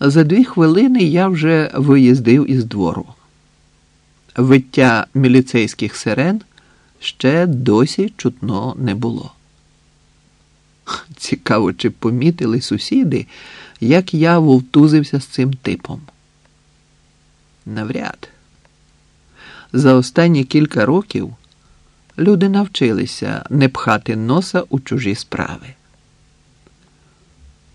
За дві хвилини я вже виїздив із двору. Виття міліцейських сирен ще досі чутно не було. Цікаво, чи помітили сусіди, як я вовтузився з цим типом. Навряд. За останні кілька років люди навчилися не пхати носа у чужі справи.